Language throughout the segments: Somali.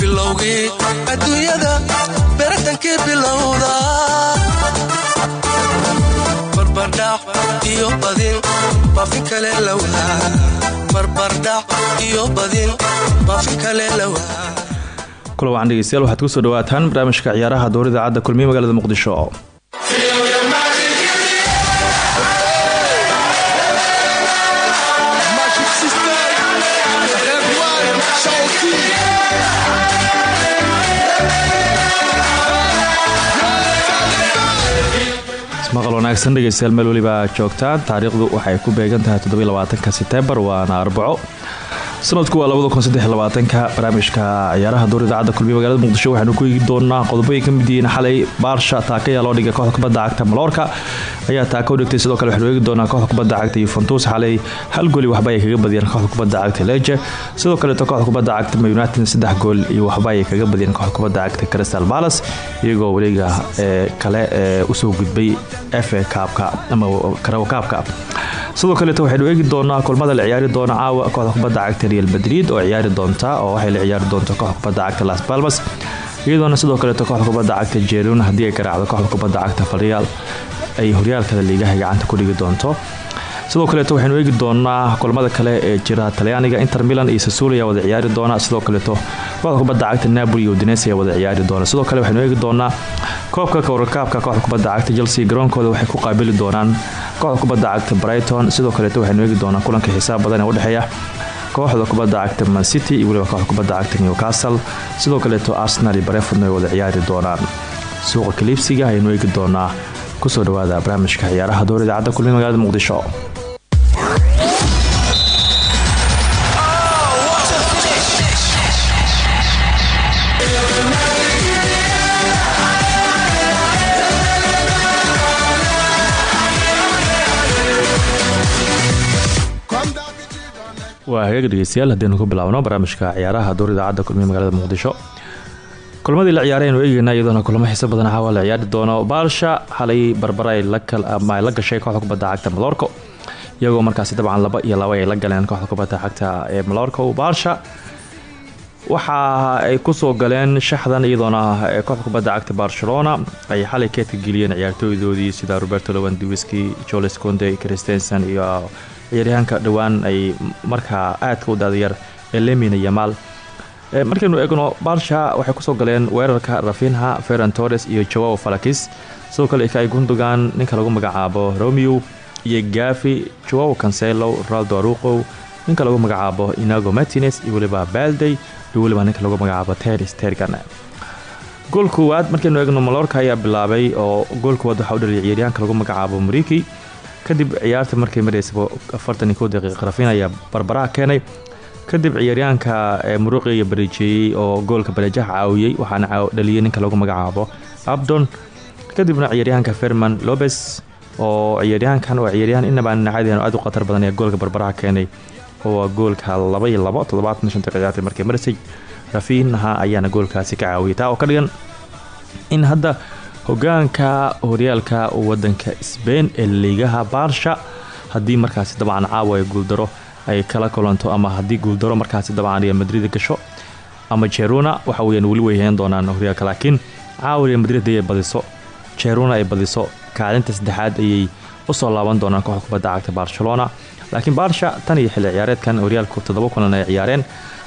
bilowgii adduunyada baratankii bilowda. Wacan dhegeystayaal waxaad ku soo dhawaataan barnaamijka ciyaaraha dowr idaacadda kulmiye magaalada muqdisho wanaagsan dhegeystayaal meel weliba joogtaan. Taariikhdu waxay ku beegan tahay toddobylabaatanka seteembar waana arbaco sanadku waa labadakunsadeylabaatanka barnaamijka ciyaaraha door idaacadda kulmiye magaalada muqdisho. Waxaanu ku eegi doonaa qodobo ay ka mid yihiin xalay baarsha taaka ayaa loo dhigay kooxda kubadda cagta maloorka ayaa taaka u dhigtay sidoo kale waxaanu eegi doonaa kooxda kubadda cagta yuventus xalay hal gooli waxba ay kaga badiyeen kooxda kubadda cagta leje sidoo kaleeto kooxda kubadda cagta united saddex gool iyo waxba ay kaga badiyeen kooxda kubadda cagta crystal palace iyagoo weliga ee kale ee u soo gudbay fa kaabka ama karawo kaabka sidoo kaleeto waxaynu eegi doonaa kulmada la ciyaari doona caawa kooxda kubadda cagta real madrid oo ciyaari doonta oo waxay la ciyaari doonta kooxda kubadda cagta las palmas iyadoona sidoo kaleeto kooxda kubadda cagta jeruna haddii ay garaacdo kooxda kubadda cagta falreal ay horyaalkada liigaha gacanta ku dhigi doonto. Sidoo kaleeto waxaynu eegi doonaa kulmada kale ee jira talyaaniga inter milan iyo sasuli ayaa wada ciyaari doona sidoo kaleeto kooxda kubadda cagta napoli iyo udines ayaa wada ciyaari doona. Sidoo kale waxaynu eegi doonaa koobka kawarakaabka kooxda kubadda cagta chelsea garoonkooda waxay ku qaabili doonaan kooxda kubadda cagta brighton sidoo kaleeto waxaynu eegi doonaa kulanka xisaab badan ee udhexeeya kooxda kubadda cagta mancity iyo weliba kooxda kubadda cagta newcastle sidoo kaleeto arsenal iyo barefordna ay wada ciyaari doonaan. Suuqa kaliibsiga ayaynu eegi doonaa ku soo dhawaada barnaamijka ciyaaraha door idaacadda kulmi magaalada muqdisho waa hagaag dhegeystayaal haddiinu ku bilaabno barnaamijka ciyaaraha door idaacadda kulmiye magaalada muqdisho. Kulmadii la ciyaaray aynu eegeyna iyadoona kulamo xiiso badan caawa la ciyaari doono baalsha xalay barbaray ama ay la gashay kooxda kubadda cagta maloorko iyagoo markaasi dabcan laba iyo laba ay la galeen kooxda kubadda cagta ee maloorko baalsha waxa ay ku soo galeen shaxdan iyadoona kooxda kubadda cagta barcelona. Ay xalay keedka geliyeen ciyaartooydoodii sida roberto lowandiwiski joles conde christensen iyo ciyaaryahaanka dhowaan ay markaa aadka u daadayar ee lemina yamaal markaynu eegno baalsha waxay ku soo galeen weerarka rafinha ferran torres iyo joao falakis sidoo kale ikay gundogan ninka lagu magacaabo romeo iyo gafi joao cancelo raldo aruqow ninka lagu magacaabo inago martines iyo weliba baldey iyo weliba ninka lagu magacaabo teris tergan gool koowaad markaynu eegno malorka ayaa bilaabay oo gool koowaad waxaa u dhaliyay ciyaaryahanka lagu magacaabo mariki kadib ciyaarta markay maraysaba afartan iyo rafin ayaa barbaraha keenay. Kadib ciyaaryahanka muruqi iyo bareejeeyey oo goolka bareejaha caawiyey waxaana dhaliyay ninka lagu magacaabo abdon. Kadibna ciyaaryahanka ferman lobes oo ciyaaryahankan waa ciyaaryahan inabaan nacadian aad u khatar badan ee goolka barbaraha keenay oo goolka laba iyo labo markay marisay rafiinaha ayaana goolkaasi ka caawiyay. Taa oo ka dhigan in hadda hogaanka horyaalka wadanka sbain ee liigaha baarsha haddii markaasi dabcan caawa ay guuldaro ay kala kulanto ama haddii guuldaro markaasi dabcan real madrid gasho ama jeruna waxa weyaan weli weyheen doonaan horyaalka laakiin caawa real madrid ayay badiso. Jeruna ay badiso. Kaalinta saddexaad ayay u soo laaban doonaan kooxda cagta barcelona. Laakiin baarsha tan iyo xilli ciyaareedkan horyaalku toddoba kulan ay ciyaareen.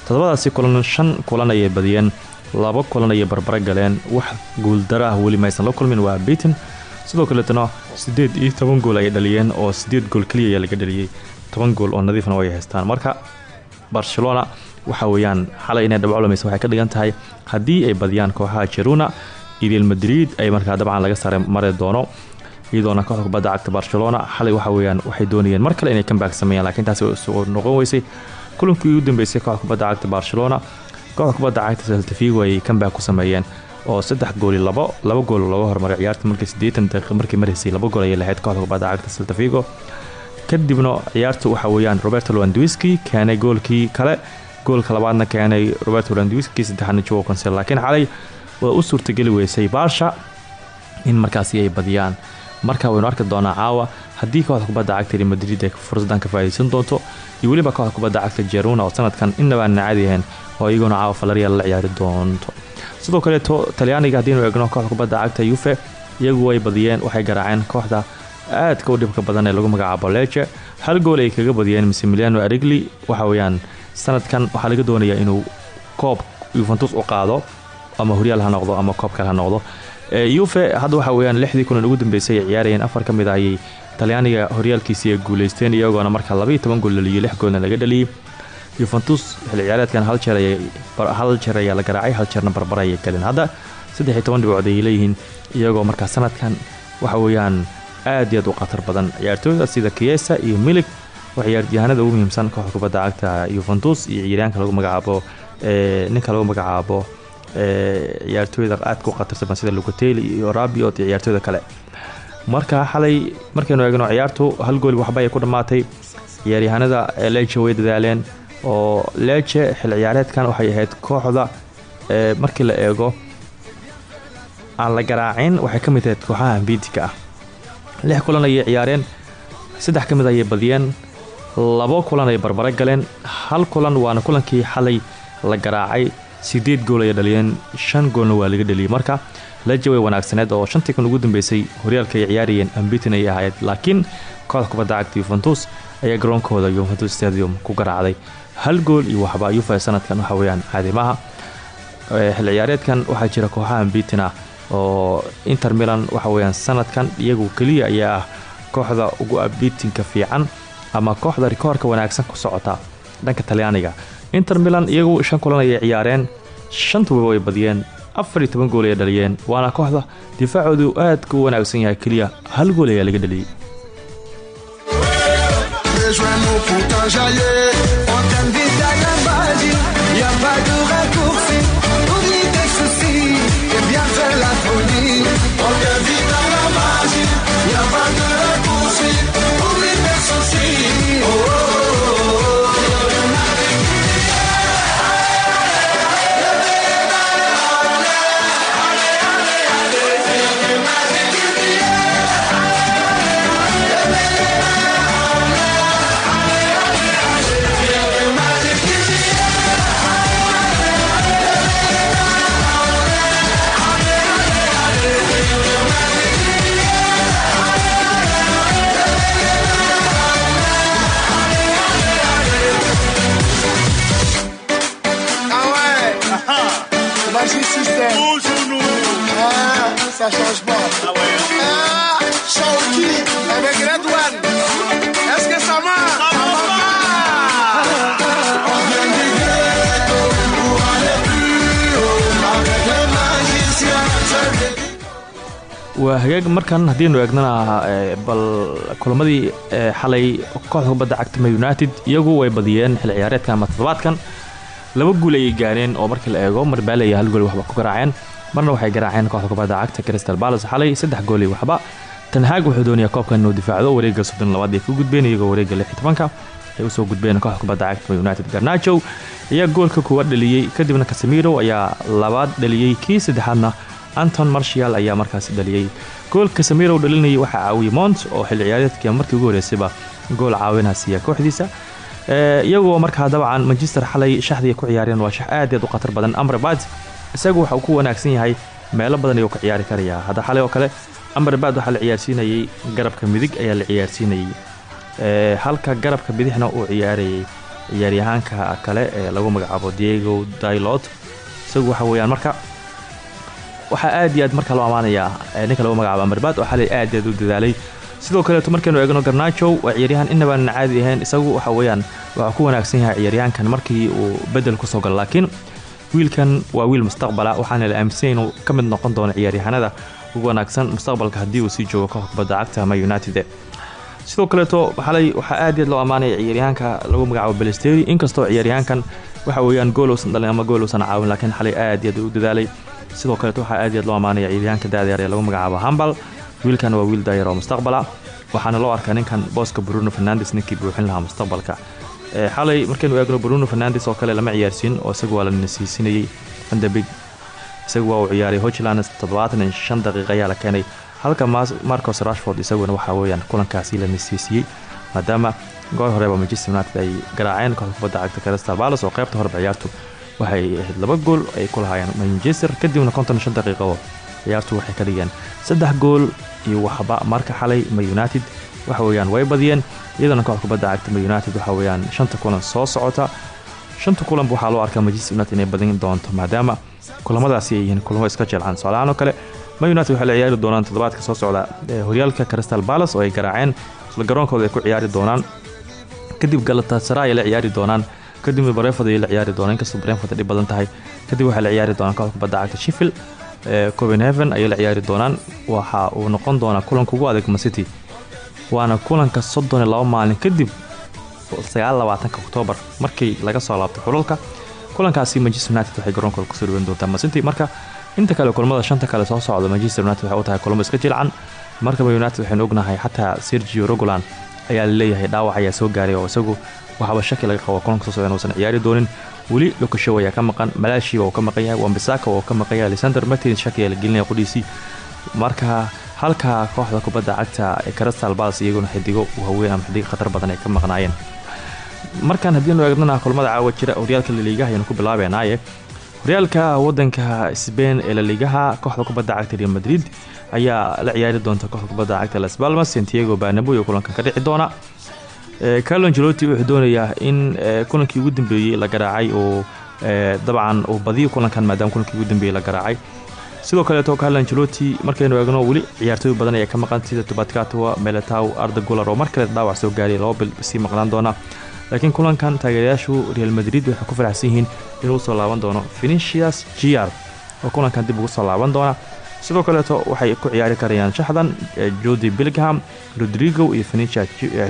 Toddobadaasi kulan shan kulan ayay badiyeen laba kulan ayay barbaro galeen. Wax guuldaro ah weli maysan la kulmin waa bitin sidoo kaleetana siddeed iyo gool ayay dhaliyeen oo siddeed gool keliya laga dhaliyey toban gool oo nadiifna way haystaan. Marka barcelona waxa weeyaan xalay inay dhabculamaysa waxay ka dhigan tahay haddii ay badiyaan kooxaha jeruna real madrid ay markaa dabcan laga sare mari doono iyadoona kooxda kubadda cagta barcelona xalay waxa weeyaan waxay doonayeen mar inay kambaag sameeyaan lakiin taasi soo noqon weysay kulankii ugu dambeysay kooxda kubadda cagta barcelona kooxda kubadda cagta saltafigo ay kambaag ku sameeyeen oo saddex gooli labo laba gool looga hormaray ciyaarta markii siddeetan daqiiqa markii maraysay laba gool ayay lahayd kooxda kubadda cagta saltafigo kadibna ciyaarta waxa weeyaan roberto lewandwiski keenay goolkii kale goolka labaadna keenay roberto lewandwiski saddexaadna joao cancelo. Laakiin xalay waa u suurtageli weysay baarsha in markaasi ay badiyaan. Marka waynu arki doonaa caawa haddii kooxda kubadda cagta madrid ay fursadan ka faa'idaysan doonto iyo weliba kooxda kubadda cagta jeruna oo sanadkan innaba aan oo iyaguna caawa falaryaal la ciyaari doonto. Sidoo kaleeto talyaaniga haddiinu eegno kooxda kubadda cagta yufe iyagu way badiyeen waxay garaaceen kooxda aadka u dhibka badan ee lagu magacaabo leje hal gool ay kaga badiyeen mismiliano arigli waxa weeyaan sanadkan waxaa laga doonayaa inuu koob yuventus u qaado ama horyaal ha ama koob kale ha noqdo. Yufe hadda waxa weyaan lixdii kulan ugu dambeysay ay ciyaarayeen afar ka mid ayay talyaaniga horyaalkiisii ay guuleysteen iyagoona marka labaiyo gool dhaliyay lix goolna laga dhaliyey yuventus xilli ciyaareedkan hal jeer ayaa la garaacay hal jeerna barbar ayay galeen. Hadda saddex iyo leeyihiin iyagoo markaa sanadkan waxa weeyaan aad iyo aad u khatar badan. Ciyaartooyda sida kiesa iyo milig waa ciyaaryahanada ugu muhiimsan kooxda kubadda cagta yuventus iyo ciyaaryaanka lagu magacaabo ninka lagu magacaabo ciyaartooyda aadka u khatarsan sida lucateli iyo rabiot iyo ciyaartooyda kale marka xalay markaynu eegno ciyaartu hal gooli waxba ay ku dhammaatay ciyaaryahanada leje way dadaaleen oo leje xil ciyaareedkan waxay ahayd kooxda markii la eego aan la garaacin waxay ka mid ahayd kooxaha ambiitika ah lix kulan ayay ciyaareen saddex ka mid ayay badiyeen labo kulan ay barbaro galeen. Hal kulan waana kulankii xalay la garaacay sideed gool ayay dhaliyeen shan goolna waa laga dhaliyey marka leje way wanaagsaneed oo shantii kan ugu dambeysay horyaalka ay ciyaarayeen ambitin ay ahayd laakiin kooxda kubadda cagta yuventus ayaa garoonkooda yuventus stadium ku garaacday. Hal gool iyo waxba yufa sanadkan waxa weyaan caadimaha xil ciyaareedkan waxaa jira kooxaha ambitin ah oo inter milan waxa weyaan sanadkan iyagu keliya ayaa ah kooxda ugu abitinka fiican ama kooxda rikoorka wanaagsan ku socota dhanka talyaaniga. Inter milan iyagu shan kulan ayay ciyaareen shantuba way badiyeen afar iyo toban gool ayay dhaliyeen waana kooxda difaacoodu aadka u wanaagsan yahay keliya. Hal gool ayaa laga dhaliyey ça change pas. Ah ouais. Ah, Shawky avec Red waa hagaag markan haddiinu eegnana bal kulamadii xalay kooxda kubadda cagta ma united iyagu way badiyeen xil ciyaareedkan ama laba guul ayay gaareen oo markii la eego marbaaleya hal gool waxba ku garaaceen marna waxay garaaceen kooxda kubadda cagta crystal balas xalay saddex gool iyo waxba tanhaag wuxuu doonayaa koobkan inuu difaacdo wareegga soddon labaad ku gudbeen iyagoo wareegga lix tobanka. Ay u soo gudbeen kooxda kubadda cagta united. Garnajow ayaa goolka kuwa dhaliyey kadibna casemiro ayaa labaad dhaliyey kii saddexaadna anton marshall ayaa markaasi dhaliyey gool casemiro dhalinayay waxaa caawiyey mont oo xilli ciyaareedkii markii ugu horeysayba gool caawinaa siiya kooxdiisa. Iyagoo markaa dabcan manchester xalay shaxdii ay ku ciyaareen waa shax aad aad u badan. Amrabat isagu waxa uu ku wanaagsan yahay meelo badan ayuu ka ciyaari karayaa. Hadda xalay oo kale amrabat waxaa la ciyaarsiinayey garabka midig ayaa la ciyaarsiinayey halka garabka bidixna uu ciyaarayay ciyaaryahaanka kale ee lagu magacaabo diego dailot isagu waxa weeyaan marka waxaa aad iyo aad marka loo ammaanayaa ninka lagu magacaabo amrabat oo xalay aad aad u dadaalay. Sidoo kaleeto markaynu eegno garnajo waa ciyaaryahaan inabaan caadi ahayn. Isagu waxa weeyaan waxuu ku wanaagsan yahay ciyaaryahankan markii uu bedel ku soo galo laakiin wiilkan waa wiil mustaqbala waxaana la aaminsan inuu ka mid noqon doono ciyaaryahanada ugu wanaagsan mustaqbalka haddii uu sii joogo kooxda kubadda united. Sidoo kaleeto xalay waxaa aad aad loo ammaanaya ciyaaryahanka lagu magacaabo balesteri inkastoo ciyaaryahankan waxa weeyaan gool uusan dhalin ama gool uusan caawin laakiin xalay aad aad u dadaalay. Sidoo kaleeto waxaa aad aad loo ammaanaya ciyaaryahanka daadayar ee lagu magacaabo hambal wiilkan waa wiil daayar oo mustaqbala waxaana loo arkaa ninkan booska bruno fernandes ninkii buuxin lahaa mustaqbalka xalay markaynu eegno bruno fernandes oo kale lama ciyaarsiin oo isagu waa la nasiisinayey fandabig isagu waa uu ciyaaray hochland toddobaatan iyo ayaa la keenay. Halka marcos rashford isaguna waxaa weyaan kulankaasi la nasiisiyey maadaama goor horeba manchester united ay garaaceen kooxda kubadda cagta crystal palace oo qaybta horeba ciyaartu waxay ahayd laba gool ay ku lahaayeen manchester kadibna konton shan daqiiqo ciyaartu waxay ka dhigeen saddex gool iyo waxba. Marka xalay ma united waxa weyaan way badiyeen iyadana kooxda kubadda cagta united waxa weyaan shanta kulan soo socota. Shanta kulanba waxaa loo arkaa manchester united inay badin doonto maadaama kulamadaasi ay yihiin kulamo iska jelcaan tusaalahaan kale. Ma united waxay la ciyaari doonaan toddobaadka soo socda horyaalka crystal palace oo ay garaaceen. Isla garoonkooda ay ku ciyaari doonaan. Kadib galatasaray ay la ciyaari doonaan. Kadibna breford ay la ciyaari doonaan inkastoo breford dhib badan tahay. Kadib waxay la ciyaari doonaan kooxda kubadda cagta sheffield copenhaven ayay la ciyaari doonaan. Waxa uu noqon doonaa kulanka ugu adag macity waana kulanka soddon iyo laba maalin kadib oktoobar markii laga soo laabtay xulalka kulankaasi manchester united waxay garoonkooda ku soo dhaweyn doontaa macity marka inta kale kulamada shanta kale soo socda manchester united waxay u tahay kulamo iska jilcan. Markaba united waxaynu ognahay xataa sergio rogolan ayaa la leeyahay dhaawac ayaa soo gaaray oo isagu waxaaba shaki laga qabo kulanka soo socda inuusan ciyaari doonin. Weli lukashow ayaa ka maqan malaashiba uu ka maqan yahay wambisaka oo ka maqan yahay alexander martin shaki ayaa la gelinaya qudhiisii marka halka kooxda kubadda cagta ee crystal palace iyaguna xidigo haween ama xidigo khatar badan ay ka maqnaayeen. Markaan haddiinu eegnana kulamada caawa jira horyaalka laliigaha ayanu ku bilaabeynaaye horyaalka wadanka sbain ee laliigaha kooxda kubadda cagta real madrid ayaa la ciyaari doonta kooxda kubadda cagta las balmas santiago banabo iyo kulankan ka dhici doona carlo angeloti wuxuu doonayaa in kulankii ugu dambeeyey la garaacay oo dabcan uu badiyo kulankan maadaama kulankii ugu dambeeyey la garaacay sidoo kaleeto carlo angeloti markaynu eegno weli ciyaartooy badan ayaa ka maqan sida tubadkatwa meletow arda gular oo mar dhaawac soo gaaray laba bil sii doona. Laakiin kulankan taageerayaashu real madrid waxay ku faraxsan yihiin inuu soo laaban doono venicius giar oo kulankan dib ugu soo laaban doona. Sidoo kaleeto waxay ku ciyaari karayaan shaxdan jodi bilgham rodrigo iyo fenicia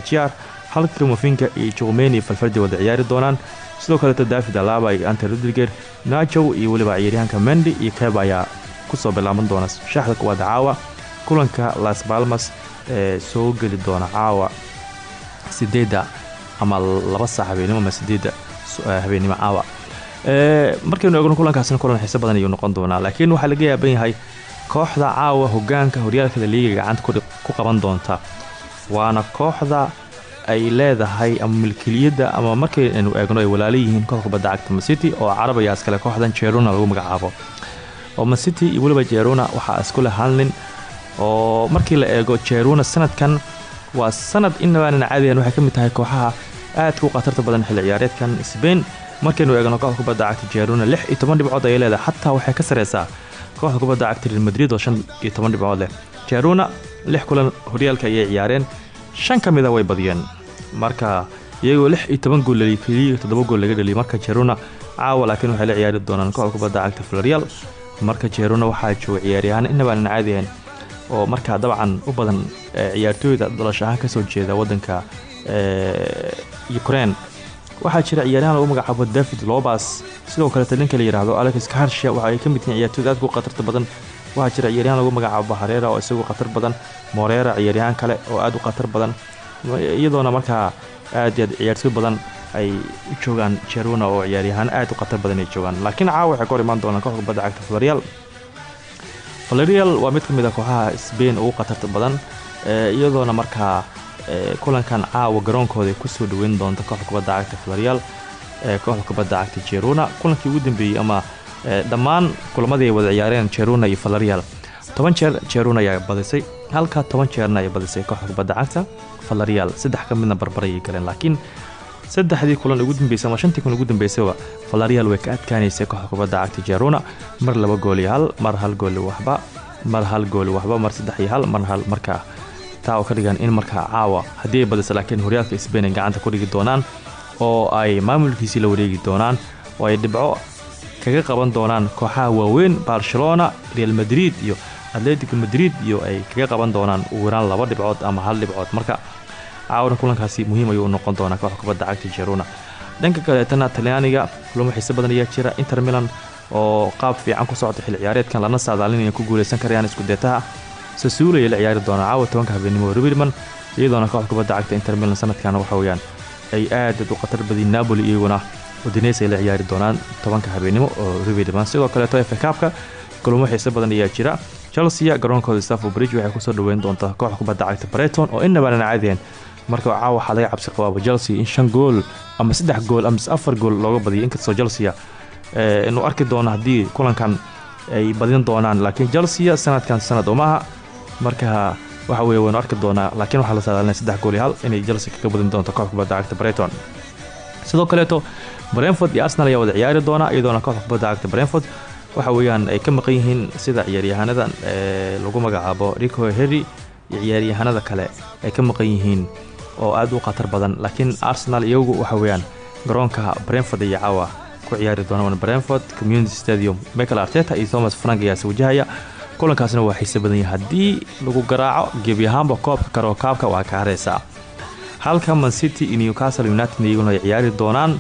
giar halka krimofinka iyo jomeni falfardi wada ciyaari doonaan. Sidoo kaleeto david alaba iyo ante rodriger najow iyo weliba ciyaaryahanka mendi iyo ayaa ku soo bilaaban doona shaxda kuwaad caawa kulanka las balmas ee soo geli doona caawa. Sideedda ama laba saac ama sideedda habeenimo caawa. Markaynu eegno kulankaasina kulan xiise badan ayuu noqon doonaa laakiin waxaa laga yaaban yahay kooxda caawa hogaanka horyaalka laliiga gacanta ku qaban doonta waana kooxda ay leedahay ama milkiliyadda ama markaynu eegno ay walaala yihiin kooxda kubadda cagta oo carab ayaa kooxdan jeruna lagu magacaabo oo macity iyo weliba jeruna waxaa isku leh oo markii la eego jeruna sanadkan waa sanad inabaanan caadiyan waxay ka mid tahay kooxaha aadka u khatarta badan xilli ciyaareedkan. Sbain markaynu eegno kooxda kubadda cagta jeruna lix iyo toban leedahay xataa waxay ka sareysaa kooxda kubadda cagta real madrid oo shan iyo leh. Jeruna lix kulan horyaalka ayay ciyaareen shan ka mida way badiyeen. Marka iyagoo lix iyo toban gool laliy keliya gool laga dhaliyay marka jeruna caawa laakiin waxay la ciyaari doonaan kooxda kubadda cagta florial marka jeruna waxaa jooga ciyaaryahaan inabaanan caadiyahayn oo markaa dabcan u badan ciyaartooyda dhalasho ahaan ka soo jeeda wadanka ukraine. Waxaa jira ciyaaryahan lagu magacaabo david lobas sidoo kaleeta ninka la yidhaahdo alex karsha waxa ay ka mid yihiin ciyaartooyda aadka u khatarta badan. Waxaa jira ciyaaryahan lagu magacaabo hareera oo isagu khatar badan. Moreera ciyaaryahaan kale oo aad u khatar badan. Iyadoona markaa aad iyo aad ciyaartooy badan ay joogaan jeruna oo ciyaaryahaan aad u khatar badan ay joogaan. Laakiin caawa waxay ka imaan doonaan kooxda cagta florial florial waa mid ka mid a kooxaha sbain ugu khatarta badan iyadoona markaa kulankan caawa garoonkooda ku soo dhaweyn doonta kooxda cagta florial kooxda kubadda cagta jeruna kulankii ugu dambeeyey ama dhammaan kulamadii ay wada ciyaareen jeruna iyo florial toban jeer jeruna ayaa badisay halka toban jeerna ay badisay kooxda cagta florial saddex ka midna barbar ayay galeen laakiin saddexdii kulan ugu dambeysay ama shantii kulan ugu dambeysayba florial way ka adkaanaysay kooxda kubadda cagta mar laba gool iyo hal mar hal gooli waxba mar hal gooli waxba mar saddex iyo hal mar hal markaa. Taa oo ka dhigan in markaa caawa haddii ay badisa laakiin horyaalka sbain ay gacanta ku dhigi doonaan oo ay maamulkiisii la wareegi doonaan oo ay dhibco kaga qaban doonaan kooxaha waaweyn barcelona real madrid iyo atletico madrid iyo ay kaga qaban doonaan ugu yaraan laba dhibcood ama hal dhibcood marka caawana kulankaasi muhiim ayuu noqon doonaa kooxda kubadda cagta jeruna dhanka kaleetana talyaaniga kulamo xiise badan ayaa jira. Inter milan oo qaab fiican ku socota xil ciyaareedkan lana saadaalin inay ku guuleysan karayaan iskudeetaha sasuula ay la ciyaari doonaan caawa tobanka habeenimo ribirman iyadoona kooxda kubadda cagta inter milan sanadkan waxa weyaan ay aadad u khatar badiin napoli iyaguna udines ay la ciyaari doonaan tobanka habeenimo oo ribirman sidoo kaleeto efekaabka kulamo xiise badan ayaa jira. Chelsea garoonkooda stafford bridge waxay ku soo dhaweyn doontaa kooxda kubadda cagta breton oo inabaanan caadeen marka caawa waxaa laga cabsi qabaaba chelsea in shan gool ama saddex gool ama afar gool looga badiyo inkastoo chelsea inuu arki doono haddii kulankan ay badin doonaan. Laakiin chelsea sanadkan sanad umaaha marka waxa weye arki doonaa laakiin waxaa la saadaalinaya saddex gool iyo hal inay chelsea kaga badin doonto kooxda kubadda cagta breton sidoo kaleeto brentford iyo arsenal ayaa wada ciyaari doona iyadoona kooxda kubadda cagta waxa weeyaan ay ka maqan yihiin sida ciyaaryahanada lagu magacaabo rico herry iyo ciyaaryahanada kale ay ka maqan yihiin oo aad u khatar badan laakiin arsenal iyagu waxa weeyaan garoonka brentford iyo caawa ku ciyaari doona brentford community stadium. Michael arteta iyo thomas frank ayaase wajahaya kulankaasna waa xiise badan yahay lagu garaaco gebi ahaanba koobka karoo kaabka waa ka hareysaa halka man city iyo newcastle united iyaguna ciyaari doonaan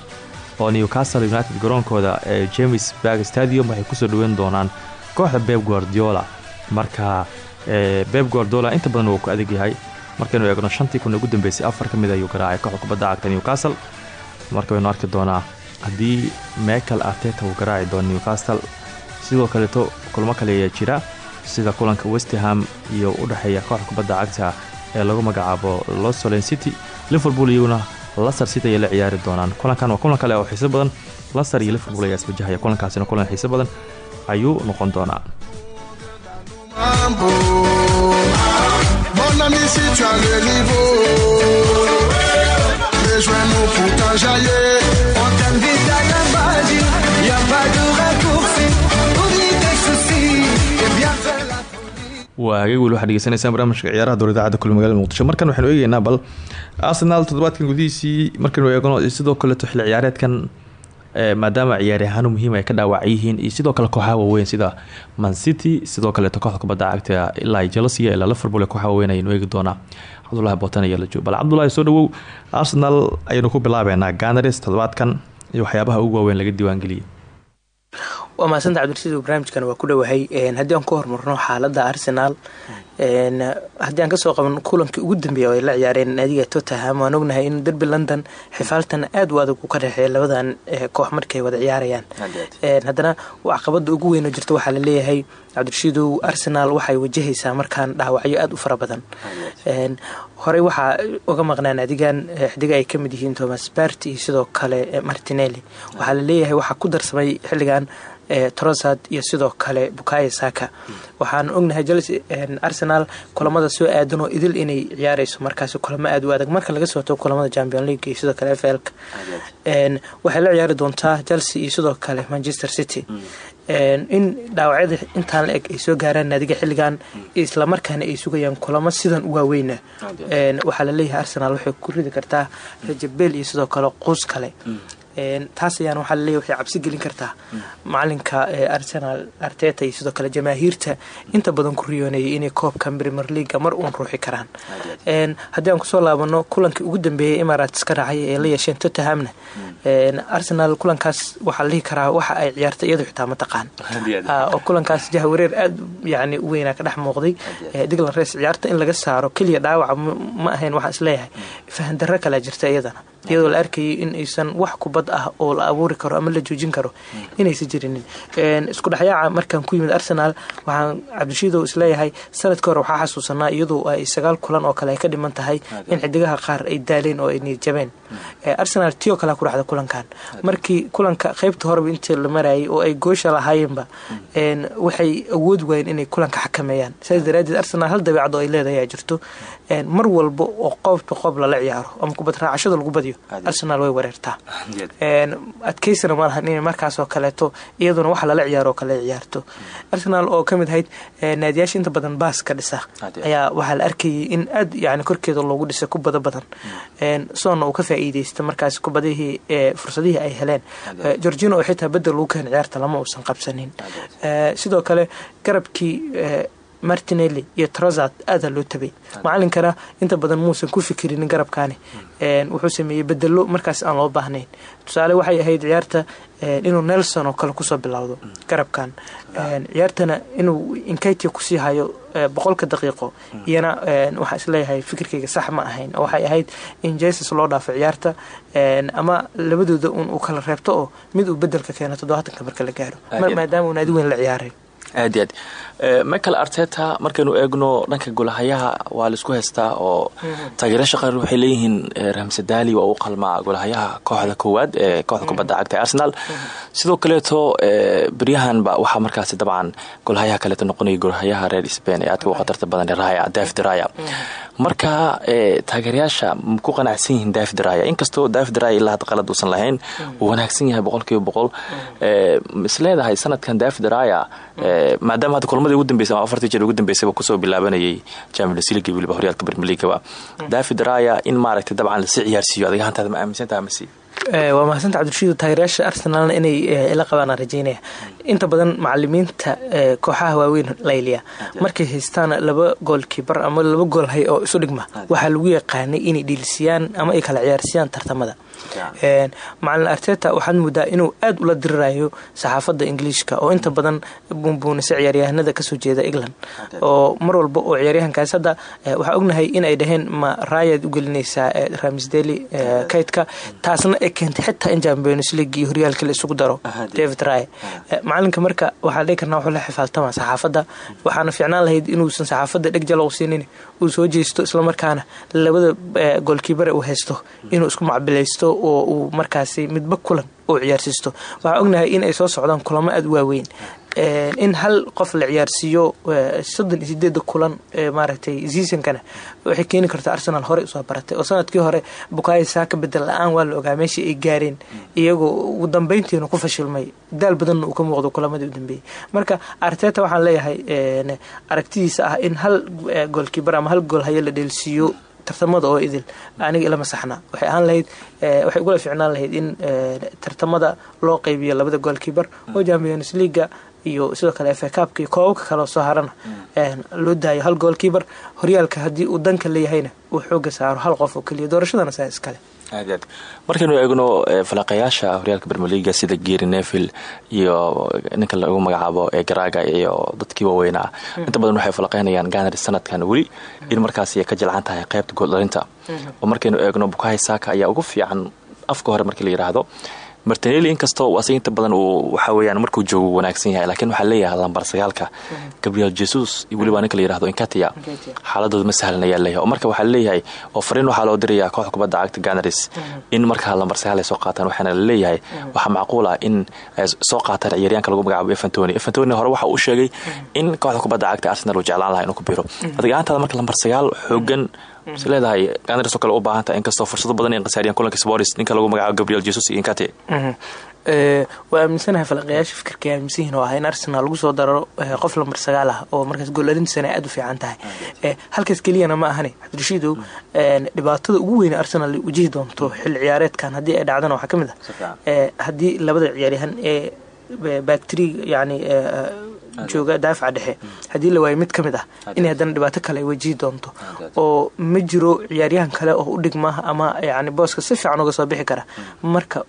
oo newcastle united garoonkooda ee james barg stadium waxay ku soo dhaweyn doonaan kooxda beb guardiola. Marka beb guardiola inta badan wuu ku adag yahay markaynu eegno shantii kun ugu dambeysay afar ka mid ayuu garaacay kooxda kubadda cagta newcastle. Marka waynu arki doonaa haddii michael arteta uu garaaci doono newcastle sidoo kaleeto kulmo kale ayaa jira sida kulanka westerham iyo u dhexeeya kooxda kubadda cagta ee lagu magacaabo losolen city. Liverpool iyaguna laster city ayay la ciyaari doonaan. Kulankan waa kulan kale oo xiiso badan. Laster iyo liverpool ayaa iswajahaya kulankaasina kulan xiiso badan ayuu noqon doonaa Mon ami, si tu as le niveau, rejoins-nous pour t'enjailler. On t'invite à la magie, y a pas de raccourci. Oublie tes soucis et viens faire la waa hagaag weli waxaad degeysanaysaan barnaamijka ciyaaraha dowr idaacadda kule magaalada muqdisho markan waxaynu eegeynaa bal arsenal toddobaadkan gudihiisii markaynu eegno sidoo kaleeto xilli ciyaareedkan maadaama ciyaaryahaano muhiim ay ka dhaawac iyo sidoo kale kooxaha waaweyn sida man city sidoo kaleeto kooxda kubadda cagta ilaa chelsea ilaa liverpool kooxaha waaweyn ayaynu eegi doonaa. Cabdulahi botan ayaa la joogo bal cabdulahi soo dhawow arsenal ayaynu ku bilaabeynaa ganaris toddobaadkan iyo waxyaabaha ugu waaweyn laga diiwaangeliyay waa mahadsanta cabdirasiid barnaamijkan waa ku dhowahay haddii aan ku hormarno xaalada arsenal haddii aan ka soo qaban kulankii ugu dambeeya oo ay la ciyaareen naadiga tottenham waan ognahay in derby london xifaaltan aad u adag uu ka dhexeeya labadan koox markay wada ciyaarayaan. Haddana caqabada ugu weyn oo jirta waxaa la leeyahay cabdirashiidow arsenal waxay wajahaysaa markaan dhaawacyo aada u fara badan. Horey waxaa uga maqnaa naadigan xidiga ay ka mid yihiin thomas bart iyo sidoo kale martinelli. Waxaa la leeyahay waxaa ku darsamay xilligan trosad iyo sidoo kale bukayo saka. Waxaan ognahay arsenal kulamada soo aadan oo idil inay ciyaareyso markaas kulamo aad u adag. Marka laga soo tago kulamada champion league iyo sidoo kale flk waxay la ciyaari doontaa chelsea iyo sidoo kale manchester city. In dhaawacyada intaan la eg ay soo gaaraan naadiga xilligan islamarkaana ay sugayaan kulamo sidan u waaweyna. Waxaa la leeyahay arsenal waxay ku ridi kartaa rajabel iyo sidoo kale quus kale taas ayaan waxaa laleeyahy waxay cabsi gelin kartaa macalinka arsenal arteta iyo sidoo kale jamaahiirta inta badan ku riyoonayay inay koobka premier leaga mar uun ruuxi karaan. Haddii aan ku soo laabano kulankii ugu dambeeyay emirates ka raacay ee la yeesheen tottenhamna arsenal kulankaas waxaa la dhihi karaa waxa ay ciyaartay iyadu xitaa mataqaan oo kulankaas jahawareer aad yani u weynaa ka dhex muuqday. Diglan rees ciyaarta in laga saaro keliya dhaawaca ma ahayn waxaan is leeyahay fahandarro kalea jirta iyadana. Iyadoo la arkayay in aysan wax kubad ah oo la abuuri karo ama la joojin karo inaysan jirinin isku dhexyaaca markaan ku yimid arsenal waxaan cabdishiidow is leeyahay sanadka hore waxaa xasuusanaa iyadoo ay sagaal kulan oo kale ay ka dhiman tahay in xidigaha qaar ay daaleen oo ay niyadjabeen arsenal tio kalea ku dhacda kulankan. Markii kulanka qaybta horeba intii la marayay oo ay goosha lahaayeenba waxay awood waayeen inay kulanka xakameeyaan. Saas daraadeed arsenal hal dabeecad oo ay leedahay ayaa jirto. Mar walba oo qoobta qoob lala ciyaaro ama kubad raacashada lagu badiyo arsenal way wareertaa adkeysana ma lahan inay markaasoo kaleeto iyaduna waxa lala ciyaaro kale ciyaarto. Arsenal oo ka mid ahayd naadiyaasha inta badan baas ka dhisa. Ayaa waxaa la arkayay in aad yani korkeeda loogu dhisay kubada badan. Soona uu ka faa'iideysta markaas kubadihii fursadihii ay heleen. Georgino oo xitaa bedel lagu keen ciyaarta lama uusan qabsanin. Sidoo kale garabkii martinelli iyo trozat aadaa loo tabay macalinkana inta badan muusan ku fikirinin garabkaani. Wuxuu sameeyey bedelo markaas aan loo baahnayn. Tusaale waxay ahayd ciyaarta inuu nelson oo kale ku soo bilowdo garabkan ciyaartana inuu inkaytia ku sii hayo boqolka daqiiqo. Iyana waxaa is leeyahay fikirkayga sax ma ahayn. Waxay ahayd in jesus loo dhaafo ciyaarta ama labadooda un uu kala reebto oo mid uu bedelka keeno toddobaatanka marka la gaaro. Maadaama uu naadi weyn la ciyaaray aad aad. Eh, michael arteta markaynu eegno dhanka golahayaha waa la isku haystaa oo taageeryaasha qaar waxay leeyihiin eh, ramsadali waa u qalmaa golahayaha kooxda koowaad ee kooxda kubadda cagta ee arsenal. Sidoo kaleeto eh, beryahanba waxaa markaasi dabcan golahayaha kaleeto noqonaya golahayaha reer spain ee aadka u khatarta badan raya david raya marka taageerayaasha ku qanacsan yihiin david raya inkastoo david raya ilaa hadda qalad uusan lahayn uu wanaagsan yahay boqolkiiba boqol. Isleedahay sanadkan david raya maadaama hadda kulmadii ugu dambeysa ama afartii jeer ugu dambeysaba ku soo bilaabanayay champions league weliba horyaalka premier leagueba david raya in maaragtay dabcan lasi ciyaarsiiyo adiga hantaada ma aaminsantaha masi eh, waa mahadsantaa cabdirashiid taageerayaasha arsenalna inay eh, ila qabaan aan rajeynaya inta badan macalimiinta eh, kooxaha waaweyn layliya. Markay haystaan laba goolkiibar ama laba gool hay oo isu dhigma waxaa lagu yaqaanay inay dhiilisiyaan ama ay kala ciyaarsiyaan tartamada macalin arteta waxaad moodaa inuu aad ula dirirayo saxaafada ingiliishka oo inta badan buunbuunisa ciyaaryahanada ka soo jeeda england. Oo mar walba oo ciyaaryahankaas hadda waxaa ognahay in ay dhaheen ma raayaad u gelinaysaa ramsdeli kaydka. Taasna ay keentay xitaa in champions league iyo horyaalka la isugu daro david ray macalinka marka waxaa dhihi karnaa wuxuu la xifaaltama saxaafadda. Waxaana fiicnaan lahayd inuusan saxaafadda dheg jalow siinin. Uu soo jeesto islamarkaana labada goolkiibare uu haysto inuu isku macbilaysto oo uu markaasi midba kulan uu ciyaarsiisto. Waxaa ognahay in ay soo socdaan kulamo aada waaweyn. In hal qof la ciyaarsiiyo soddon iyo sideeda kulan maaragtay seasonkana waxay keeni kartaa arsenal horey u soo baratay. Oo sannadkii hore bukayo saaka bedel la'aan waa la meeshii ay gaareen iyagoo ugu dambeyntiina ku fashilmay. Daal badanna uu ka muuqdo kulamadii u dambeeyey. Marka arteta waxaan leeyahay aragtidiisa ah in hal goolkiibar ama hal gool hayo la dheelsiiyo tartamada oo idil. Aniga ilama saxna waxay ahaan lahayd waxay ugula ficnaan lahayd in tartamada loo qaybiyo labada goolkiibar oo champions leaga iyo sidoo kale efekaabka iyo koobabka kale oo soo harana. Loo daayo hal goolkiibar horyaalka haddii uu danka leeyahayna uu xooga saaro hal qof oo keliya. Doorashadana saa iskale aad. Aad markaynu eegno falaqayaasha horyaalka bermeliga sida geeri nevil iyo ninka lagu magacaabo ee garaaga iyo dadkii waaweynaa. Inta badan waxay falaqeynayaan ganari sanadkan weli in markaas ay ka jilcan tahay qaybta gooldhalinta oo markaynu eegno bukahay saaka ayaa ugu fiican afka hore markii la yidhaahdo martineli inkastoo asig inta badan uu waxaweyaan markuu joogo wanaagsan yahay lakiin waxaa leeyahay lambar sagaalka. Gabriel jesus iyo weliba ninka la yiraahdo inkatia. Xaaladooda ma sahlan ayaa leeyahay. Oo marka waxaa leeyahay oo fariin waxaa loo dirayaa kooxda kubadda cagta ganaris. In markaa lambar sagaal ay soo qaataan waxaana la leeyahay waxaa macquul ah in ay soo qaataan ciyaaryaanka lagu magacaabo evantoni evantoni hore waxa uu sheegay in kooxda kubadda cagta arsenal uu jeclaan laha inuu ku biro ahaantaada marka lambar sagaal xoogan is leedahay ganars oo kale u baahantaha inkastoo fursado badan ay qasaariyaan kulanka sports ninka lagu magacaabo gabriel jesus iyo inkate mhm. waa aaminsanahay falaqayaasha fikirka aaminsanyihin oo ah in arsenal lagu soo daro qof lambar sagaal ah oo markaas goolarintiisana aada u fiican tahay. Halkaas keliyana ma ahane cabdirashiidow dhibaatada ugu weyn arsenal wajihi doonto xil ciyaareedkan haddii ay dhacdana waxaa ka mid ah haddii labada ciyaaryahan ee bactri yani jooga daafaca dhexe. haddii la waayo mid ka mid ah inay haddana dhibaato kale ay wajihi doonto oo ma jiro ciyaaryahan kale oo u dhigma ama yani booska si fiican uga soo bixi kara. Marka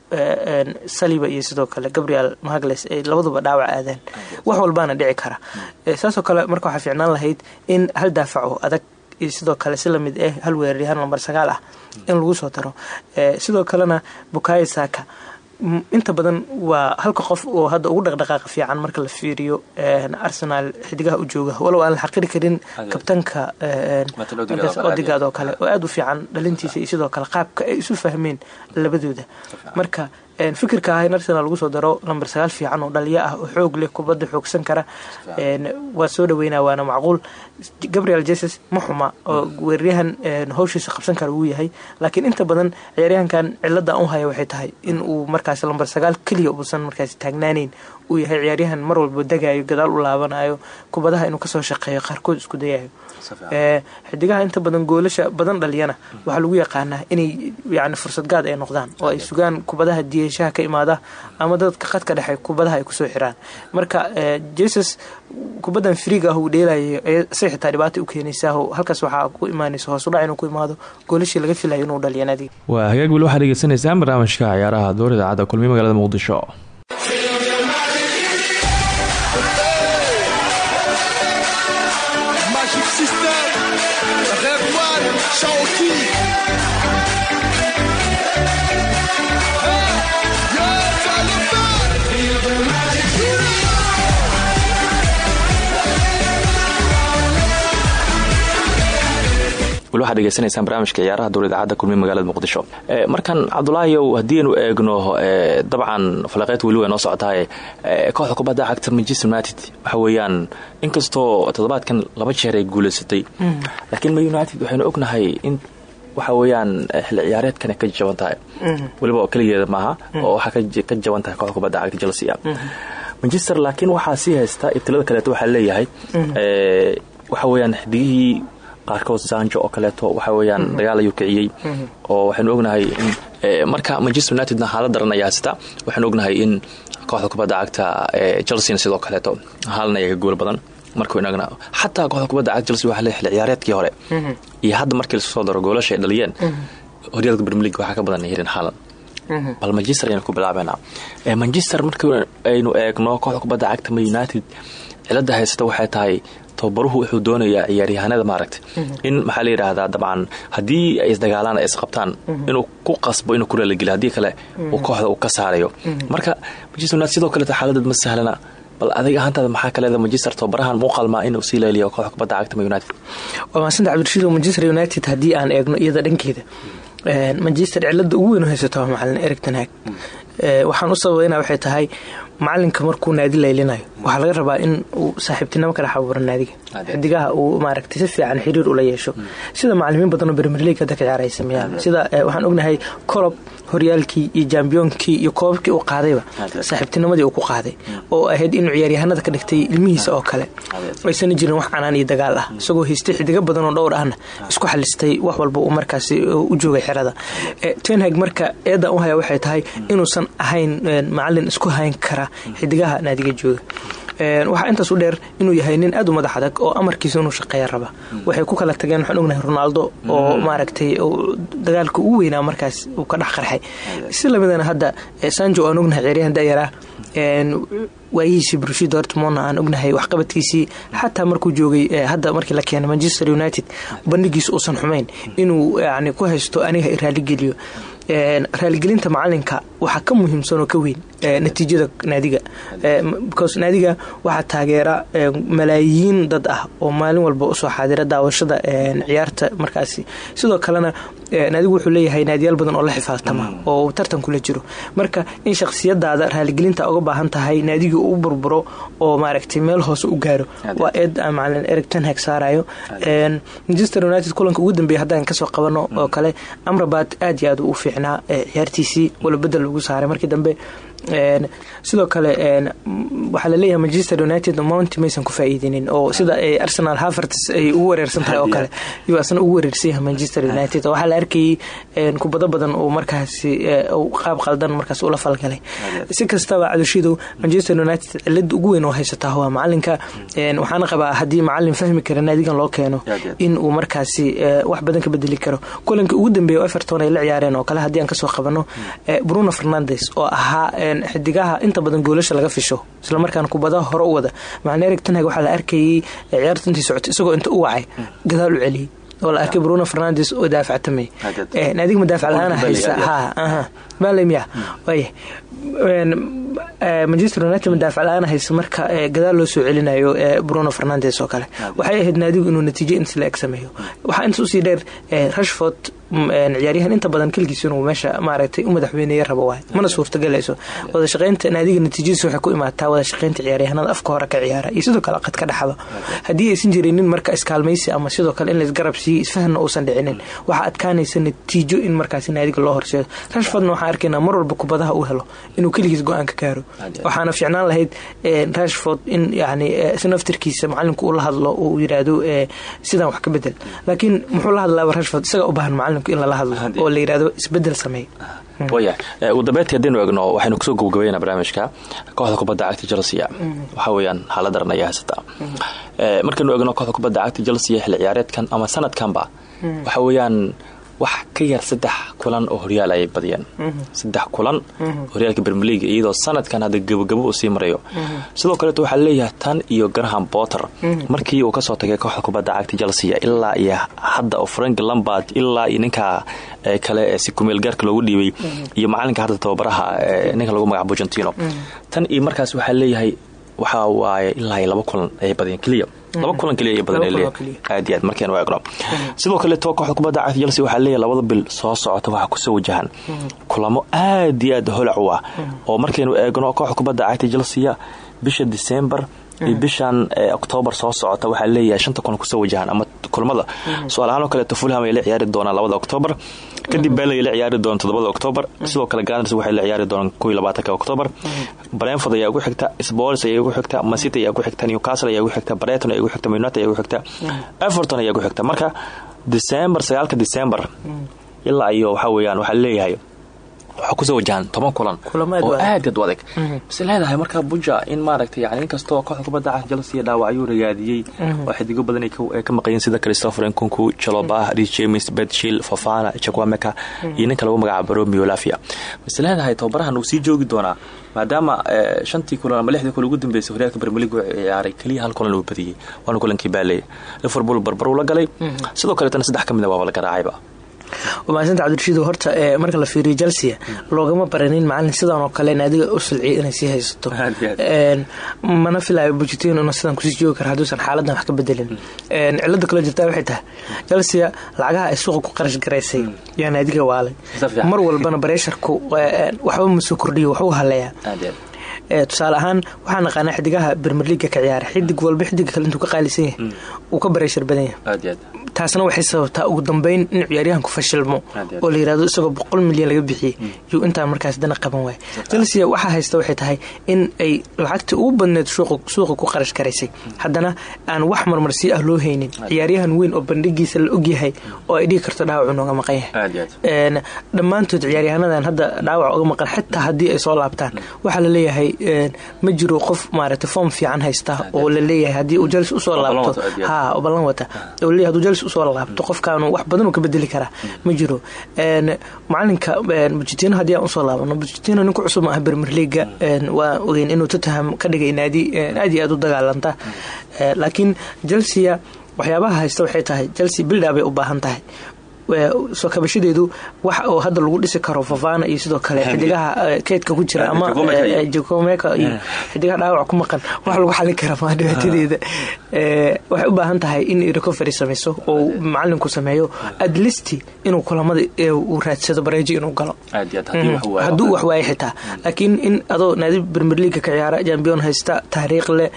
saliba iyo sidoo kale gabriel mahagles ay labaduba dhaawac aadeen. Wax walbaana dhici kara. Saasoo kale marka waxaa fiicnaan lahayd in hal daafaco adag iyo sidoo kale si la mid eh hal weeraryahan lambar sagaal ah in lagu soo daro sidoo kalena bukayo saaka inta badan waa halka qof oo hadda ugu dhaqdhaqaaqa fiican marka la fiiriyo arsenal xidigaha u jooga. Walow aan la xaqiri karin kabtanka odigaad oo kale oo aada u fiican dhalintiisa iyo sidoo kale qaabka ay isu fahmeen labadooda. Marka fikirka ah in arsenal lagu soo daro lambar sagaal fiican oo dhaliyo ah oo xoog leh kubadda xoogsan kara. Waa soo dhaweynaa waana macquul. Gabriel jesus ma xuma oo weeraryahan howshiisa qabsan kara wuu yahay. Laakiin inta badan ciyaaryahankan cilada u haya waxay tahay in uu markaas lambar sagaal keliya uusan markaas taagnaaneyn uu yahay ciyaaryahan mar walba degaayo gadaal u laabanayo kubadaha inuu ka soo shaqeeyo qaarkood isku dayayo xidigaha inta badan goolasha badan dhaliyana waxaa lagu yaqaanaa inay yani fursad gaad ay noqdaan oo ay sugaan kubadaha diyashaha ka imaada ama dadka khadka dhexe kubadaha ay ku soo xiraan. Marka jesus kubadan friiga ah uu dheelayo say xitaa dhibaata u keenaysaa halkaas waxaa ku imaanaysa hoosudhac inuu ku imaado goolashii laga filayo inuu dhaliya naadiga waa hagaag weli waxaad degeysanaysaan barnaamijka ciyaaraha door idaacadda kulmiye magaalada muqdisho waxaad degeysanaysaan barnaamijka ciyaaraha dowla idaacadda kulmiye magaalada muqdisho. Markan cabdulaahiyow haddiinu eegno dabcan falaqeyd weli way noo socotaaye kooxda kubadda cagta manchester united waxa weeyaan inkastoo toddobaadkan laba jeer ay guuleysatay laakiin ma united waxaynu ognahay in waxa weeyaan xilli ciyaareedkana ka jaban tahay. Weliba oo keligeeda maaha oo waxaa ka jaban tahay kooxda kubadda cagta chelsea manchester laakiin waxaa sii haysta ibtilada kaleeto waxaa leeyahay. Waxa weeyaan xidigihii qaarkood zanjo oo kaleeto waxa weeyaan dagaal ayuu kiciyey. Oo waxaynu ognahay in marka manchester unitedna xaalad daran ayaa haysata waxaynu ognahay in kooxda kubadda cagta chelsea sidoo kaleeto haalna ayaga gool badan. Marknagna xataa kooxda kubadda cagta chelsea waxa le xilli ciyaareedkii hore. Iyo hadda markii lasu soo daro goolasha ay dhaliyeen horyaalka premier league waxaa ka badan hirin haalan. Bal manchester ayaynu ku bilaabeynaa manchester markii aynu eegno kooxda kubadda cagta ma united cilada haysata waxay tahay tababaruhu wuxuu doonayaa ciyaaryahanada maaragta in maxaa la yidhaahdaa dabcan haddii ay isdagaalaan ay isqabtaan inuu ku qasbo inuu ku raaligeliyo haddii kale uu kooxda uu ka saarayo. Marka manchester united sidoo kaleeto xaaladeed ma sahlana bal adig ahaantaada maxaa kaleeda manchester tababarahan muu qalmaa inuu sii leeliyo kooxda kubadda cagta united? Waa mahadsanta cabdirashiid manchester united haddii aan eegno iyada dhankeeda. Manchester cilada ugu weyn haysato waa macalin tanhag waxaan u sababayna waxay tahay macalinka markuu naadi laylinayo waxaa laga rabaa in uu saaxiibtinimo kala xabuuro naadiga. Xidigaha uu maaragtay si fiican xiriir ula yeesho. Sida macalimiin badanoo premier league hadda ka ciyaara ay sameeyaan sida waxaan ognahay colob horyaalkii iyo jambiyoonkii iyo koobabkii uu qaadayba saaxiibtinimadii uu ku qaaday. Oo ahayd inuu ciyaaryahanada ka dhigtay ilmihiisa oo kale. Aysana jirin wax canaan iyo dagaal ah. Isagoo haystay xidigo badan oo dhowr ahna isku xalistay wax walba uu markaasi u joogay xerada. Tenhag marka eedan u haya waxay tahay inuusan ahayn macalin isku hayn kara xidigaha naadiga jooga waxaa intaas u dheer inuu yahay nin aad u madax adag oo amarkiisa inuu shaqeeya raba. Waxay ku kala tageen waxaan ognahay ronaldo oo maaragtay dagaalka ugu weynaa markaas uu ka dhex qarxay si lamidana hadda sanjo aan ognahay ciyaaryahan dayaraa waayihiisii brushi dortmond aan ognahay waxqabadkiisii xataa markuu joogay hadda markii la keenay manchester united bandhigiisa uusan xumayn inuu yani ku haysto aniga raaligeliyo raaligelinta macalinka waxaa ka muhiimsan oo ka weyn natiijada naadiga. Because naadiga waxaa taageera malaayiin dad ah oo maalin walba u soo xaadira daawashada ciyaarta markaasi. Sidoo kalena naadigu wuxuu leeyahay naadiyaal badan oo la xifaaltama oo tartan kula jiro. Marka in shakhsiyadaada raaligelinta uga baahan tahay naadigii u burburo oo maaragtay meel hoose u gaaro waa eed macalin eric tenhag saarayo manchester united kulanka ugu dambeeya haddaan ka soo qabano oo kale amrabat aad iyo aad u fiicnaa ciyaartiisii wala bedel lagu saaray. Markii dambe sidoo kale waxaa la leeyahay manchester united mount maysan ku faa'iidinin oo sida arsenal haverts ay ugu wareersan tahay oo kale iyuu asna ugu wareersan yahay manchester united. Waxaa la arkayay kubado badan uu markaasi qaab qaldan markaas ula falgalay. Si kastaba cadushidow manchester united cilada ugu weyn oo haysataa waa macalinka. Waxaana qabaa haddii macalin fahmi kara naadigan loo keeno in uu markaasi wax badan ka bedeli karo. Kulanka ugu dambeeya everton ay la ciyaareen oo kale haddii aan ka soo qabano bruno fernandes oo ahaa xidigaha inta badan goolasha laga fisho islamarkaana kubadaha hore u wada. Macna erig tanhag waxaa la arkayay ciyaarta intii socotay isagoo inta u wacay gadaal u celiyey oo la arkay bruno fernandes oo daafactamay naadiga madaafac la'aan haysa. Ha malemiya waaya manchester united madaafac la'aan haysa marka gadaal loo soo celinayo bruno fernandes oo kale. Waxay ahayd naadigu inuu natiijo intas la eg sameeyo waxaa intaas u sii dheer rashford ciyaaryahan inta badan keligiis inuu meesha maaragtay u madaxweyneeye rabo waay. Mana suurtagelayso. Wadashaqeynta naadiga natiijadiisa waxay ku imaataa wadashaqeynta ciyaaryahanada afka hore ka ciyaara iyo sidoo kale qad ka dhexaba haddii aysan jirinin marka iskaalmaysi ama sidoo kale in laisgarab siiyo isfahanna uusan dhicinin. Waxaa adkaanaysa natiijo in markaasi naadiga loo horseedo. Rashfordna waxaan arkaynaa mar walba kubadaha uu helo inuu keligiis go'aan ka gaaro. Waxaana fiicnaan lahayd rashford in yani naftirkiisa macalinku uu la hadlo uu yiraahdo sidaan wax ka bedel. Laakiin muxuu la hadlaaba rashford? Isaga u baahan macalinku in lala hadlo oo la yiraahdo isbeddel sameey waya ugu dambeyntii haddaynu egno waxaynu ku soo gabagabeynaa barnaamijka kooxda kubadda cagta chelsea waxaa weeyaan xaalad daran ayaa haysataa markaynu egno kooxda kubadda cagta chelsea xilli ciyaareedkan ama sanadkanba waxa weeyaan wax ka yar saddex kulan oo horyaal ayay badiyeen. Saddex kulan horyaalka bermeliga iyadoo sanadkan hadda gabagabo uu sii marayo sidoo kaleeto waxaa leeyahay tan iyo graham botter markii uu ka soo tagay kooxda kubadda cagta chelsea ilaa iyo hadda oo frank lambard ilaa iyo ninka kale ee si kumeel gaarka loogu dhiibay iyo macalinka hadda tababaraha ninka lagu magaca bujentino tan iyo markaas waxaa leeyahay waxaa waaye ilaa laba kulan ay badiyeen keliya. Laba kulan keliya ay badan leeyahay. aad iyo aad markaynu eegno. Sidoo kale to kooxda kubadda cagta chelsea waxaa leeyahay labada bil soo socota waxaa ku soo wajahan. Kulamo aad iyo aad holac u ah. Oo markaynu eegno kooxda kubadda cagta chelsea bisha december iyo bishan octoobar soo socota waxaa leeyahay shanta kulan ku soo wajahan. Ama kulamada su'aal ahaan oo kaleeto fulham ay la ciyaari doonaan labada octoobar kadib bel ay la ciyaari doonaan todobada octoobar sidoo kale gunners waxay la ciyaari doonaan kow iyo labaatanka octoobar brentford ayaa ugu xigta spors ayaa ugu xigta mancity ayaa ugu xigta newcastle ayaa ugu xigta breton ayaa ugu xigta Man United ayaa ugu xigta everton ayaa ugu xigta. Marka december sagaalka december ilaa iyo waxaa weeyaan waxaa leeyahay waxaa ku soo wajahan toban kulan oo aad u adag. Mise leedahay markaa buja in maaragtay yani inkastoo kooxda kubadda cagta chelsea dhaawacyo ragaadiyey. Oo xidigo badan ay ka- ay ka maqayeen sida christopher nkunku chaloba rich james betshil fofana chakwameka iyo ninka lagu magacaabo romeo lafia. Mise leedahay tababarahan uu sii joogi doonaa maadaama eh, shantii kulan ama lixdii kulan ugu dambeysay horyaalka premier league uu ciyaaray keliya hal kulan uu badiyey waana kulankii baaleey liverpool barbar uu la galay. Sidoo kaleetana saddex ka mid a waaba la garaacayba waa mahadsantaha cabdirashiido horta ee, marka la fiiriyo chelsea loogama baranin macalin sidan oo kale naadiga u silciya inay sii haysato. Mana filayo bujitino inuu sidan ku sii joogi karo hadduusan xaaladan wax ka bedelin. Cilada kale jirtaa waxay tahay chelsea lacagaha ay suuqa ku qarash garaysay yaa naadiga waalay. Si fiican. mar walbana bareesharku ee, waxba ma soo kordhiyo waxuu haleeyaa Ee, tusaale ahaan waxaan naqaanaa xidigaha bermer liiga ka ciyaara xidig walba xidiga kale intuu ka qaalisan yahay uu ka bareeshar badan yahay. Aad iyo aad. Taasna waxay sababtaa ugu dambeyn in ciyaaryahanku fashilmo oo la yiraahdo isagoo boqol milyan laga bixiyey yuu intaa markaas dana qaban waaya chelsea waxaa haysta waxay tahay in ay lacagtii ugu badneed suuqa suuqa ku qarash garaysay haddana aan wax marmarsi ah loo haynin ciyaaryahan weyn oo bandhigiisa la ogyahay oo ay dhigi karto dhaawacu nooga maqan yahay dhammaantood ciyaaryahaanadan hadda dhaawac uga maqan xitaa haddii ay soo laabtaan. Waxaa la leeyahay een, ma jiro qof maaragtay form fiican haysta oo la leeyahay haddii uu jels u soo Oo laabto. ha oo ballan wata. Oo la leeyahay hadduu jels u soo laabto qofkaanu wax badan uu ka bedeli karaa ma jiro. Een, macalinka Pochettino haddii aan u soo laabano Pochettino ninka cusub ma ah Premier League een, waa ogeyn inuu Tottenham ka dhigay naadi aad iyo aad u dagaalanta. Ee, laakiin Chelsea waxyaabaha haysta waxay tahay Chelsea build up ay u baahan tahay soo kabashadeedu wax oo hadda lagu dhisi karo Fofana iyo sidoo kale xidigaha ee, keydka ku jira Ah, ama iyo- ee, Jokomeka iyo xidigaha dhaawac ku maqan wax lagu xalin kara ma dhibaatadeeda Ee, waxay u baahan tahay in recovery samayso oo macalinku sameeyo at least inuu kulamada uu raadsado bareejo inuu galo. Waayo. Hadduu wax waaye xitaa. Laakiin in adoo naadi premier league ka ciyaara champion haysta taariikh leh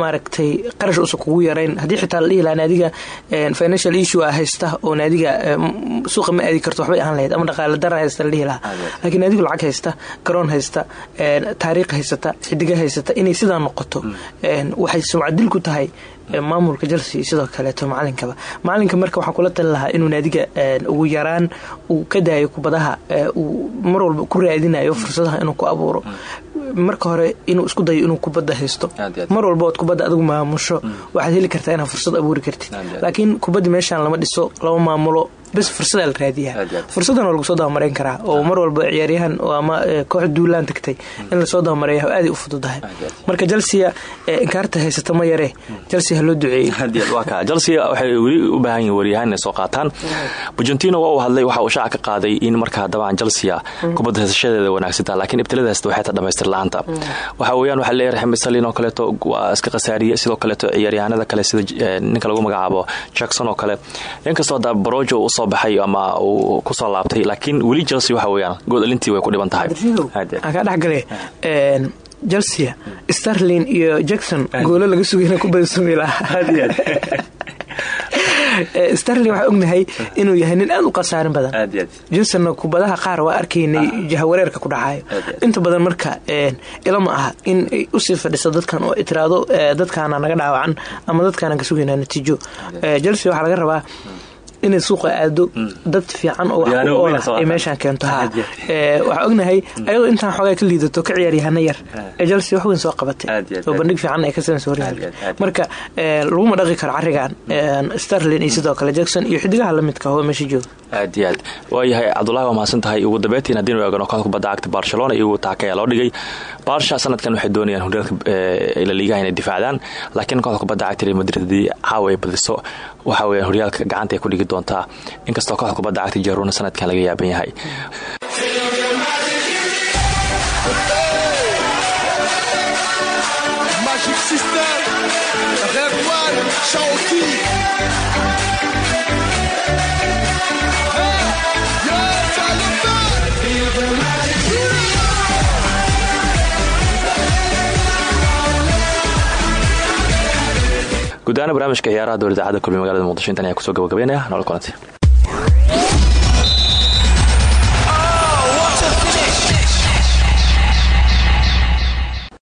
maaragtay qarash uusan kugu yarayn haddii xitaa la dhihi lahaa naadiga een, financial issue ah haysta oo naadiga een, suuqa ma aadi karto waxbay ahaan lahayd. Ama dhaqaale dara haysta la dhihi lahaa. Laakiin naadigu lacag haysta garoon haysta een, taariikh haysata xidiga haysata inay sidaa noqoto een, waxay sumcadil ku tahay maamulka Chelsea sidoo kaleeto macalinkaba macalinka marka waxaan kula talin lahaa inuu naadiga ugu yaraan uu ka daayo kubadaha uu mar walba ku raadinayo fursadaha inuu ku abuuro marka hore inuu isku dayo inuu kubadda haysto. Mar walba ood kubadda adigu maamusho. Waxaad heli kartaa inaad fursad abuuri kartid. Laakiin kubadda meeshaan lama dhiso lama maamulo bes fursadaa la raadiyaa Aad iyo aad. fursadan waa lagu soo dabamarayn karaa oo mar walba ciyaaryahan oo ama ee, koox duulaan tagtay in la soo dabamareeya aaday u fududahay. Marka Chelsea ee, inkaarta haysata ma yare Chelsea ha loo duceeyey. Waa chelsea waxay weli u baahan yihiin waryahaan inay soo qaataan. Pochettino waa uu hadlay waxa uu shaaca ka qaaday in markaa dabcan chelsea kubadda haysashadeeda wanaagsantaa laakiin ibtilada haysta waxay tahay dhamaystir la'aanta. Waxa weeyaan waxaa leeyahay Raheem Sterling oo kaleeto waa iska khasaariye sidoo kaleeto ciyaaryahanada kale sida eh, ninka lagu magacaabo Jackson oo kale. Inkastoo da Brojo uu soo baxay ama uu ku soo laabtay. Laakiin weli chelsea waxa weeyaan gool dhalintii way ku dhiban tahay. Aad iyo aad. aan ka dhex gale een, Chelsea Sterling iyo Jackson goolo laga sugayna ku badsumi lahaa. Ee, Sterling waxaa ognahay inuu yahay nin aad u khasaarin badan. Johnsonna kubadaha qaar waa arkaynay jahawareerka ku dhacayo inta badan marka een, ila ma aha in u sii fadhiso dadkan oo itiraado ee, dadkaana naga dhaawacan ama dadkaana ka sugaynaa natiijo. Ee, Chelsea waxaa laga rabaa inay suuqa aado dad fiican oo wax ku soo ay meeshaan keento. Ha waxaa ognahay ayadoo intaan xoogaa ka liidato ka ciyaaryahana yar. Ee Chelsea wax weyn soo qabatay. Oo bandhig fiican ay ka samayso horyaalka marka laguma dhaqi karo carigan ee, Sterling iyo sidoo kale Jackson iyo xidigaha la midka oo meesha jooga aad iyo aad. Waayahay cabdulahi waa mahadsan tahay. Ugu dambeyntiin haddii nu eegno kooxda kubadda cagta barcelona iyagu taaka ayaa loo dhigay. Barsha sanadkan waxay doonayaan horyaalka ee, la liigaha inay difaacdaan. Laakiin kooxda kubadda cagta real madrid haddii caawa badiso waxa weeyaan horyaalka gacanta ay ku dhigi doontaa. Inkastoo kooxda kubadda cagta jaruna sanadkan laga yaaban yahay guud ahaan barnaamijka ciyaaraha dowladda idaacadda kulmiye magaalada muqdisho intan ayaa ku soo gabagabeynaya. Nolol kulanti